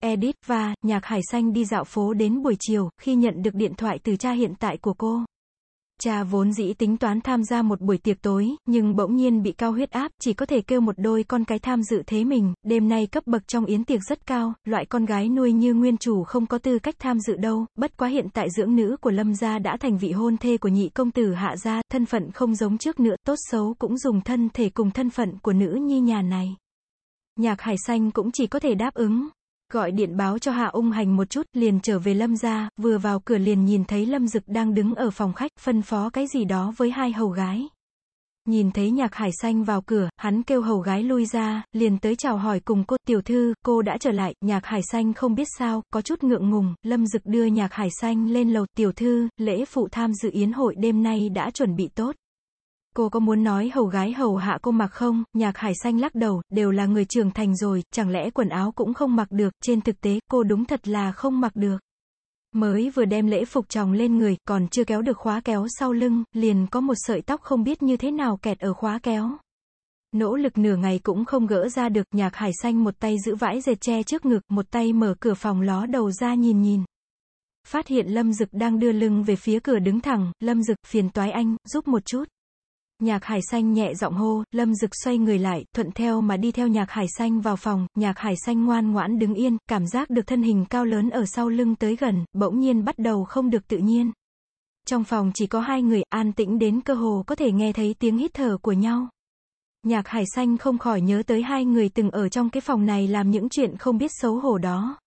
Edith và, nhạc hải xanh đi dạo phố đến buổi chiều, khi nhận được điện thoại từ cha hiện tại của cô. Cha vốn dĩ tính toán tham gia một buổi tiệc tối, nhưng bỗng nhiên bị cao huyết áp, chỉ có thể kêu một đôi con cái tham dự thế mình, đêm nay cấp bậc trong yến tiệc rất cao, loại con gái nuôi như nguyên chủ không có tư cách tham dự đâu, bất quá hiện tại dưỡng nữ của Lâm gia đã thành vị hôn thê của nhị công tử hạ gia, thân phận không giống trước nữa, tốt xấu cũng dùng thân thể cùng thân phận của nữ nhi nhà này. Nhạc hải xanh cũng chỉ có thể đáp ứng. Gọi điện báo cho Hạ ung hành một chút, liền trở về Lâm gia, vừa vào cửa liền nhìn thấy Lâm Dực đang đứng ở phòng khách, phân phó cái gì đó với hai hầu gái. Nhìn thấy nhạc hải xanh vào cửa, hắn kêu hầu gái lui ra, liền tới chào hỏi cùng cô, tiểu thư, cô đã trở lại, nhạc hải xanh không biết sao, có chút ngượng ngùng, Lâm Dực đưa nhạc hải xanh lên lầu, tiểu thư, lễ phụ tham dự yến hội đêm nay đã chuẩn bị tốt. Cô có muốn nói hầu gái hầu hạ cô mặc không? Nhạc hải xanh lắc đầu, đều là người trưởng thành rồi, chẳng lẽ quần áo cũng không mặc được, trên thực tế, cô đúng thật là không mặc được. Mới vừa đem lễ phục chồng lên người, còn chưa kéo được khóa kéo sau lưng, liền có một sợi tóc không biết như thế nào kẹt ở khóa kéo. Nỗ lực nửa ngày cũng không gỡ ra được, nhạc hải xanh một tay giữ vãi dệt che trước ngực, một tay mở cửa phòng ló đầu ra nhìn nhìn. Phát hiện Lâm Dực đang đưa lưng về phía cửa đứng thẳng, Lâm Dực, phiền toái anh, giúp một chút. Nhạc hải xanh nhẹ giọng hô, lâm dực xoay người lại, thuận theo mà đi theo nhạc hải xanh vào phòng, nhạc hải xanh ngoan ngoãn đứng yên, cảm giác được thân hình cao lớn ở sau lưng tới gần, bỗng nhiên bắt đầu không được tự nhiên. Trong phòng chỉ có hai người, an tĩnh đến cơ hồ có thể nghe thấy tiếng hít thở của nhau. Nhạc hải xanh không khỏi nhớ tới hai người từng ở trong cái phòng này làm những chuyện không biết xấu hổ đó.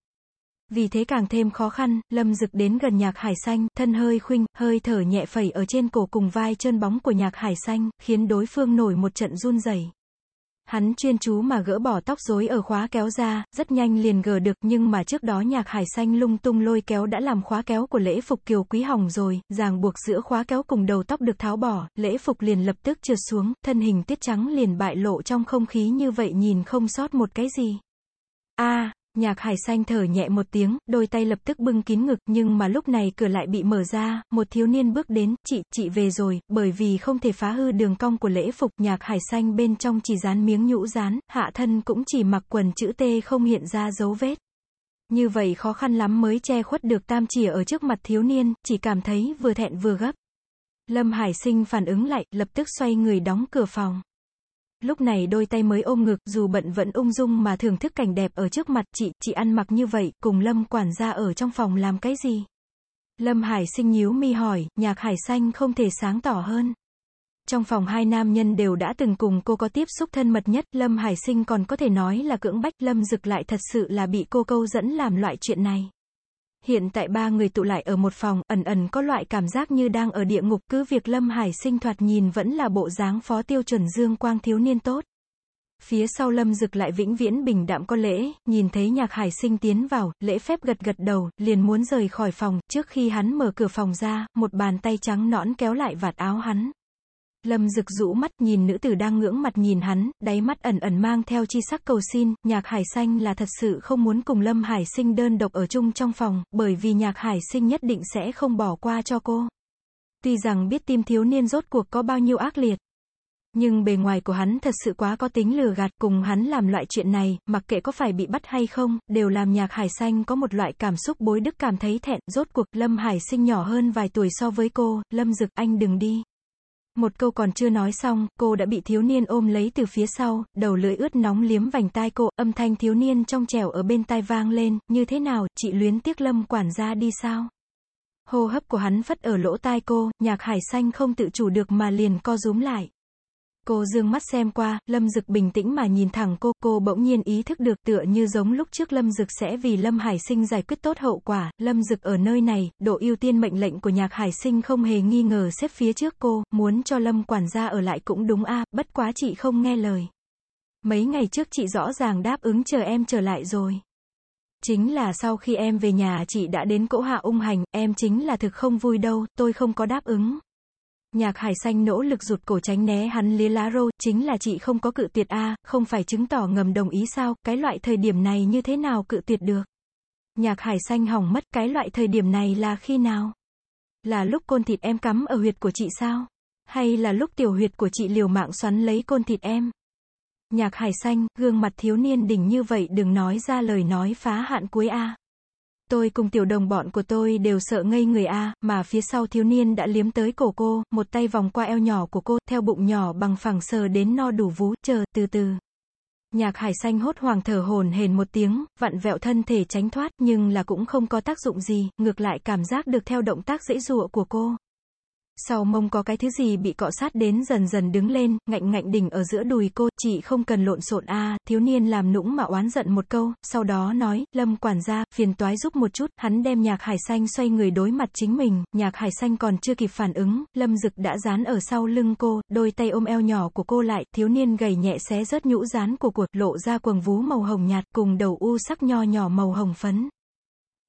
Vì thế càng thêm khó khăn, Lâm Dực đến gần nhạc hải xanh, thân hơi khuynh, hơi thở nhẹ phẩy ở trên cổ cùng vai trơn bóng của nhạc hải xanh, khiến đối phương nổi một trận run rẩy. Hắn chuyên chú mà gỡ bỏ tóc rối ở khóa kéo ra, rất nhanh liền gỡ được nhưng mà trước đó nhạc hải xanh lung tung lôi kéo đã làm khóa kéo của lễ phục kiều quý hỏng rồi, ràng buộc giữa khóa kéo cùng đầu tóc được tháo bỏ, lễ phục liền lập tức trượt xuống, thân hình tiết trắng liền bại lộ trong không khí như vậy nhìn không sót một cái gì. a Nhạc hải xanh thở nhẹ một tiếng, đôi tay lập tức bưng kín ngực, nhưng mà lúc này cửa lại bị mở ra, một thiếu niên bước đến, chị, chị về rồi, bởi vì không thể phá hư đường cong của lễ phục, nhạc hải xanh bên trong chỉ dán miếng nhũ dán, hạ thân cũng chỉ mặc quần chữ T không hiện ra dấu vết. Như vậy khó khăn lắm mới che khuất được tam chỉ ở trước mặt thiếu niên, chỉ cảm thấy vừa thẹn vừa gấp. Lâm Hải sinh phản ứng lại, lập tức xoay người đóng cửa phòng. Lúc này đôi tay mới ôm ngực, dù bận vẫn ung dung mà thưởng thức cảnh đẹp ở trước mặt chị, chị ăn mặc như vậy, cùng Lâm quản gia ở trong phòng làm cái gì? Lâm Hải sinh nhíu mi hỏi, nhạc hải xanh không thể sáng tỏ hơn. Trong phòng hai nam nhân đều đã từng cùng cô có tiếp xúc thân mật nhất, Lâm Hải sinh còn có thể nói là cưỡng bách, Lâm Dực lại thật sự là bị cô câu dẫn làm loại chuyện này. Hiện tại ba người tụ lại ở một phòng, ẩn ẩn có loại cảm giác như đang ở địa ngục, cứ việc Lâm Hải sinh thoạt nhìn vẫn là bộ dáng phó tiêu chuẩn dương quang thiếu niên tốt. Phía sau Lâm Dực lại vĩnh viễn bình đạm có lễ, nhìn thấy nhạc hải sinh tiến vào, lễ phép gật gật đầu, liền muốn rời khỏi phòng, trước khi hắn mở cửa phòng ra, một bàn tay trắng nõn kéo lại vạt áo hắn. Lâm Dực rũ mắt nhìn nữ tử đang ngưỡng mặt nhìn hắn, đáy mắt ẩn ẩn mang theo chi sắc cầu xin, nhạc hải xanh là thật sự không muốn cùng Lâm Hải sinh đơn độc ở chung trong phòng, bởi vì nhạc hải sinh nhất định sẽ không bỏ qua cho cô. Tuy rằng biết tim thiếu niên rốt cuộc có bao nhiêu ác liệt. Nhưng bề ngoài của hắn thật sự quá có tính lừa gạt cùng hắn làm loại chuyện này, mặc kệ có phải bị bắt hay không, đều làm nhạc hải xanh có một loại cảm xúc bối đức cảm thấy thẹn, rốt cuộc Lâm Hải sinh nhỏ hơn vài tuổi so với cô, Lâm Dực anh đừng đi. Một câu còn chưa nói xong, cô đã bị thiếu niên ôm lấy từ phía sau, đầu lưỡi ướt nóng liếm vành tai cô, âm thanh thiếu niên trong trẻo ở bên tai vang lên, như thế nào, chị luyến tiếc lâm quản gia đi sao? Hô hấp của hắn phất ở lỗ tai cô, nhạc hải xanh không tự chủ được mà liền co rúm lại. Cô dương mắt xem qua, Lâm Dực bình tĩnh mà nhìn thẳng cô, cô bỗng nhiên ý thức được tựa như giống lúc trước Lâm Dực sẽ vì Lâm Hải Sinh giải quyết tốt hậu quả, Lâm Dực ở nơi này, độ ưu tiên mệnh lệnh của nhạc Hải Sinh không hề nghi ngờ xếp phía trước cô, muốn cho Lâm quản gia ở lại cũng đúng a bất quá chị không nghe lời. Mấy ngày trước chị rõ ràng đáp ứng chờ em trở lại rồi. Chính là sau khi em về nhà chị đã đến cỗ hạ ung hành, em chính là thực không vui đâu, tôi không có đáp ứng. Nhạc hải xanh nỗ lực rụt cổ tránh né hắn lía lá rô, chính là chị không có cự tuyệt a không phải chứng tỏ ngầm đồng ý sao, cái loại thời điểm này như thế nào cự tuyệt được. Nhạc hải xanh hỏng mất cái loại thời điểm này là khi nào? Là lúc côn thịt em cắm ở huyệt của chị sao? Hay là lúc tiểu huyệt của chị liều mạng xoắn lấy côn thịt em? Nhạc hải xanh, gương mặt thiếu niên đỉnh như vậy đừng nói ra lời nói phá hạn cuối a. Tôi cùng tiểu đồng bọn của tôi đều sợ ngây người a, mà phía sau thiếu niên đã liếm tới cổ cô, một tay vòng qua eo nhỏ của cô, theo bụng nhỏ bằng phẳng sờ đến no đủ vú, chờ, từ từ. Nhạc hải xanh hốt hoảng thở hồn hền một tiếng, vặn vẹo thân thể tránh thoát, nhưng là cũng không có tác dụng gì, ngược lại cảm giác được theo động tác dễ dụa của cô. Sau mông có cái thứ gì bị cọ sát đến dần dần đứng lên, ngạnh ngạnh đỉnh ở giữa đùi cô, chị không cần lộn xộn a thiếu niên làm nũng mà oán giận một câu, sau đó nói, lâm quản gia, phiền toái giúp một chút, hắn đem nhạc hải xanh xoay người đối mặt chính mình, nhạc hải xanh còn chưa kịp phản ứng, lâm dực đã dán ở sau lưng cô, đôi tay ôm eo nhỏ của cô lại, thiếu niên gầy nhẹ xé rớt nhũ dán của cuộc, lộ ra quần vú màu hồng nhạt, cùng đầu u sắc nho nhỏ màu hồng phấn.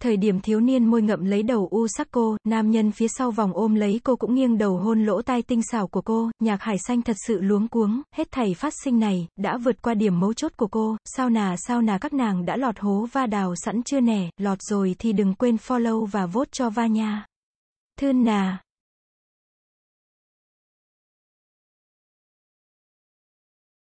Thời điểm thiếu niên môi ngậm lấy đầu u sắc cô, nam nhân phía sau vòng ôm lấy cô cũng nghiêng đầu hôn lỗ tai tinh xảo của cô, nhạc hải xanh thật sự luống cuống, hết thầy phát sinh này, đã vượt qua điểm mấu chốt của cô, sao nà sao nà các nàng đã lọt hố va đào sẵn chưa nè, lọt rồi thì đừng quên follow và vote cho va nha. Thươn nà.